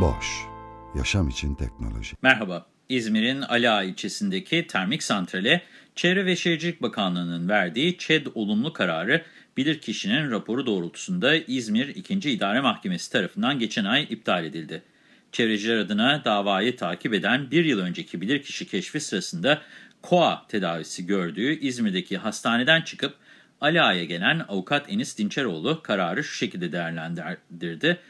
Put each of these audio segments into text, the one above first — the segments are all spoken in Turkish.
Boş, yaşam için teknoloji. Merhaba, İzmir'in Ala ilçesindeki termik santrale Çevre ve Şehircilik Bakanlığı'nın verdiği ÇED olumlu kararı bilirkişinin raporu doğrultusunda İzmir 2. İdare Mahkemesi tarafından geçen ay iptal edildi. Çevreciler adına davayı takip eden bir yıl önceki bilirkişi keşfi sırasında KOA tedavisi gördüğü İzmir'deki hastaneden çıkıp Ala'ya gelen avukat Enis Dinçeroğlu kararı şu şekilde değerlendirdi.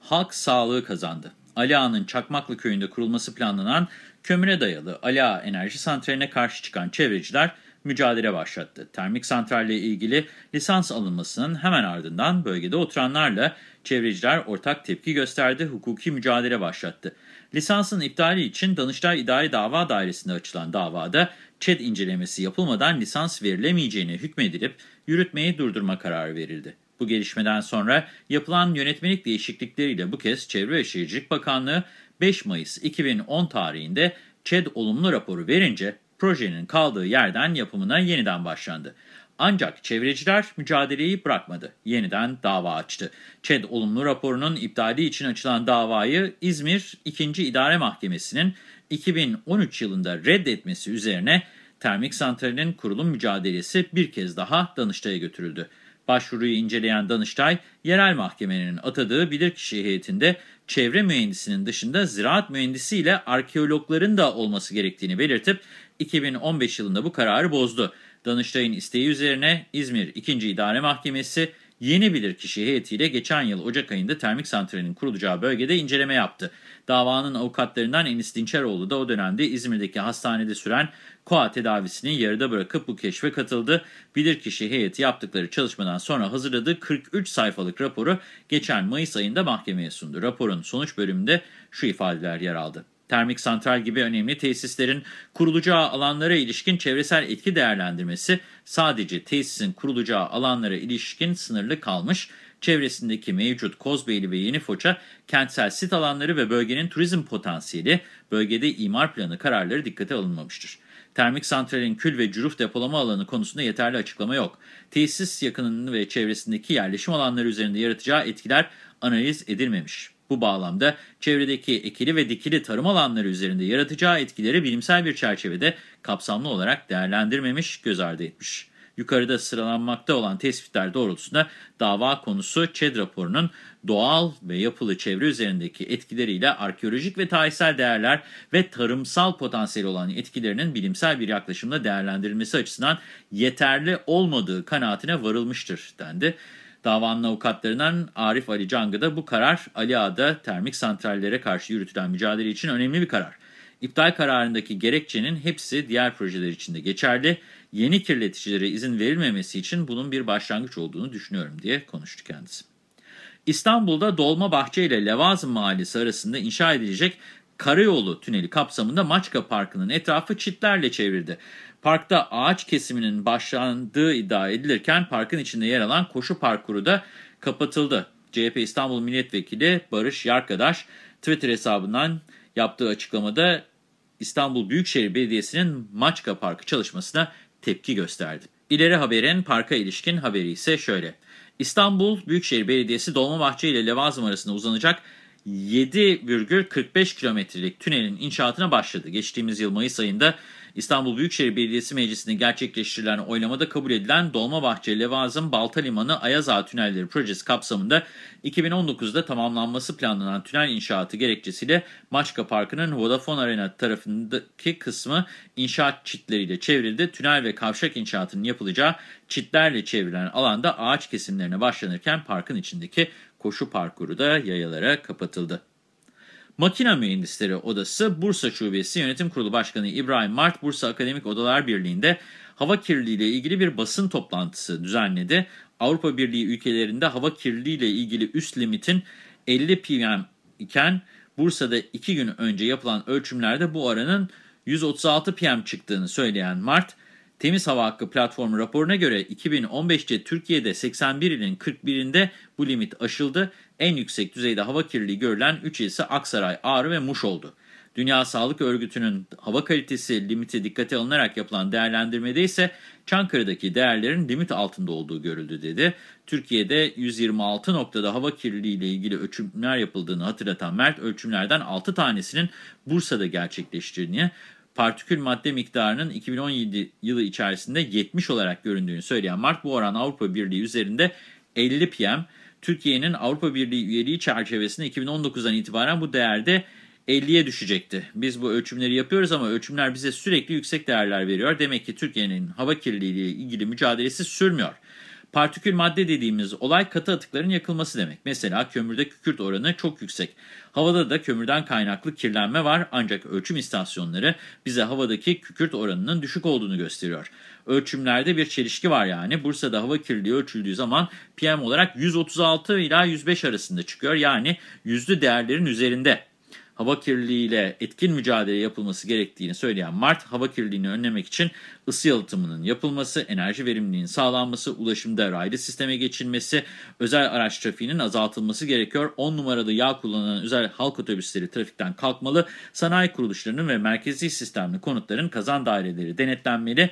Halk sağlığı kazandı. Ala'nın Çakmaklı köyünde kurulması planlanan kömüre dayalı Ala Enerji Santrali'ne karşı çıkan çevreciler mücadele başlattı. Termik santralle ilgili lisans alınmasının hemen ardından bölgede oturanlarla çevreciler ortak tepki gösterdi, hukuki mücadele başlattı. Lisansın iptali için Danıştay İdari Dava Dairesi'nde açılan davada ÇED incelemesi yapılmadan lisans verilemeyeceğine hükmedilip yürütmeyi durdurma kararı verildi. Bu gelişmeden sonra yapılan yönetmelik değişiklikleriyle bu kez Çevre ve Şehircilik Bakanlığı 5 Mayıs 2010 tarihinde ÇED olumlu raporu verince projenin kaldığı yerden yapımına yeniden başlandı. Ancak çevreciler mücadeleyi bırakmadı. Yeniden dava açtı. ÇED olumlu raporunun iptali için açılan davayı İzmir 2. İdare Mahkemesi'nin 2013 yılında reddetmesi üzerine termik santralinin kurulum mücadelesi bir kez daha Danıştay'a götürüldü. Başvuruyu inceleyen Danıştay, yerel mahkemenin atadığı bilirkişi heyetinde çevre mühendisinin dışında ziraat mühendisi ile arkeologların da olması gerektiğini belirtip 2015 yılında bu kararı bozdu. Danıştay'ın isteği üzerine İzmir 2. İdare Mahkemesi yeni bilirkişi heyetiyle geçen yıl Ocak ayında termik santralinin kurulacağı bölgede inceleme yaptı. Davanın avukatlarından Enis Dinçeroğlu da o dönemde İzmir'deki hastanede süren KOA tedavisini yarıda bırakıp bu keşfe katıldı. Bilirkişi heyeti yaptıkları çalışmadan sonra hazırladığı 43 sayfalık raporu geçen Mayıs ayında mahkemeye sundu. Raporun sonuç bölümünde şu ifadeler yer aldı. Termik santral gibi önemli tesislerin kurulacağı alanlara ilişkin çevresel etki değerlendirmesi sadece tesisin kurulacağı alanlara ilişkin sınırlı kalmış, çevresindeki mevcut Kozbeyli ve Yenifoça kentsel sit alanları ve bölgenin turizm potansiyeli, bölgede imar planı kararları dikkate alınmamıştır. Termik santralin kül ve cüruf depolama alanı konusunda yeterli açıklama yok. Tesis yakınının ve çevresindeki yerleşim alanları üzerinde yaratacağı etkiler analiz edilmemiş. Bu bağlamda çevredeki ekili ve dikili tarım alanları üzerinde yaratacağı etkileri bilimsel bir çerçevede kapsamlı olarak değerlendirmemiş, göz ardı etmiş. Yukarıda sıralanmakta olan tespitler doğrultusunda dava konusu ÇED raporunun doğal ve yapılı çevre üzerindeki etkileriyle arkeolojik ve tarihsel değerler ve tarımsal potansiyeli olan etkilerinin bilimsel bir yaklaşımla değerlendirilmesi açısından yeterli olmadığı kanaatine varılmıştır dendi. Davanın avukatlarından Arif Ali Cangı da bu karar Ali Ağa'da termik santrallere karşı yürütülen mücadele için önemli bir karar. İptal kararındaki gerekçenin hepsi diğer projeler için de geçerli. Yeni kirleticilere izin verilmemesi için bunun bir başlangıç olduğunu düşünüyorum diye konuştu kendisi. İstanbul'da Dolmabahçe ile Levazım Mahallesi arasında inşa edilecek Karayolu Tüneli kapsamında Maçka Parkı'nın etrafı çitlerle çevirdi. Parkta ağaç kesiminin başlandığı iddia edilirken parkın içinde yer alan koşu parkuru da kapatıldı. CHP İstanbul Milletvekili Barış Yarkadaş Twitter hesabından yaptığı açıklamada İstanbul Büyükşehir Belediyesi'nin Maçka Parkı çalışmasına tepki gösterdi. İleri Haber'in parka ilişkin haberi ise şöyle. İstanbul Büyükşehir Belediyesi Dolmabahçe ile Levazım arasında uzanacak 7,45 kilometrelik tünelin inşaatına başladı. Geçtiğimiz yıl Mayıs ayında İstanbul Büyükşehir Belediyesi Meclisi'nde gerçekleştirilen oylamada kabul edilen Dolmabahçe, Levazım, Balta Limanı, Ayazağa Tünelleri projesi kapsamında 2019'da tamamlanması planlanan tünel inşaatı gerekçesiyle Maçka Parkı'nın Vodafone Arena tarafındaki kısmı inşaat çitleriyle çevrildi. Tünel ve kavşak inşaatının yapılacağı çitlerle çevrilen alanda ağaç kesimlerine başlanırken parkın içindeki koşu parkuru da yayalara kapatıldı. Makina Mühendisleri Odası Bursa Şubesi Yönetim Kurulu Başkanı İbrahim Mart, Bursa Akademik Odalar Birliği'nde hava kirliliği ile ilgili bir basın toplantısı düzenledi. Avrupa Birliği ülkelerinde hava kirliliği ile ilgili üst limitin 50 ppm iken Bursa'da 2 gün önce yapılan ölçümlerde bu oranın 136 ppm çıktığını söyleyen Mart, Temiz Hava Hakkı platformu raporuna göre 2015'te Türkiye'de 81 ilin 41'inde bu limit aşıldı. En yüksek düzeyde hava kirliliği görülen 3 il ise Aksaray, Ağrı ve Muş oldu. Dünya Sağlık Örgütü'nün hava kalitesi limiti dikkate alınarak yapılan değerlendirmede ise Çankırı'daki değerlerin limit altında olduğu görüldü dedi. Türkiye'de 126 noktada hava kirliliği ile ilgili ölçümler yapıldığını hatırlatan Mert, ölçümlerden 6 tanesinin Bursa'da gerçekleştiğini, partikül madde miktarının 2017 yılı içerisinde 70 olarak göründüğünü söyleyen Mart, bu oran Avrupa Birliği üzerinde 50 pm. Türkiye'nin Avrupa Birliği üyeliği çerçevesinde 2019'dan itibaren bu değerde 50'ye düşecekti. Biz bu ölçümleri yapıyoruz ama ölçümler bize sürekli yüksek değerler veriyor. Demek ki Türkiye'nin hava kirliliği ile ilgili mücadelesi sürmüyor. Partikül madde dediğimiz olay katı atıkların yakılması demek. Mesela kömürde kükürt oranı çok yüksek. Havada da kömürden kaynaklı kirlenme var ancak ölçüm istasyonları bize havadaki kükürt oranının düşük olduğunu gösteriyor. Ölçümlerde bir çelişki var yani. Bursa'da hava kirliliği ölçüldüğü zaman PM olarak 136 ila 105 arasında çıkıyor. Yani yüzlü değerlerin üzerinde hava kirliliğiyle etkin mücadele yapılması gerektiğini söyleyen Mart, hava kirliliğini önlemek için ısı yalıtımının yapılması, enerji verimliliğinin sağlanması, ulaşımda raylı sisteme geçilmesi, özel araç trafiğinin azaltılması gerekiyor. 10 numarada yağ kullanan özel halk otobüsleri trafikten kalkmalı, sanayi kuruluşlarının ve merkezi sistemli konutların kazan daireleri denetlenmeli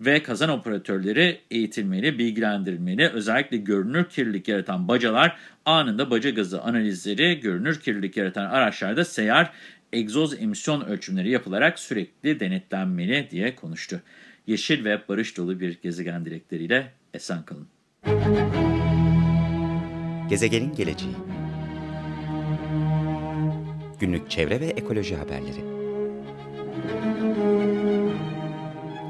ve kazan operatörleri eğitilmeli, bilgilendirilmeli. Özellikle görünür kirlilik yaratan bacalar anında baca gazı analizleri, görünür kirlilik yaratan araçlarda seyyar egzoz emisyon ölçümleri yapılarak sürekli denetlenmeli diye konuştu. Yeşil ve barış dolu bir gezegen dilekleriyle esen kalın. Gezegenin geleceği Günlük çevre ve ekoloji haberleri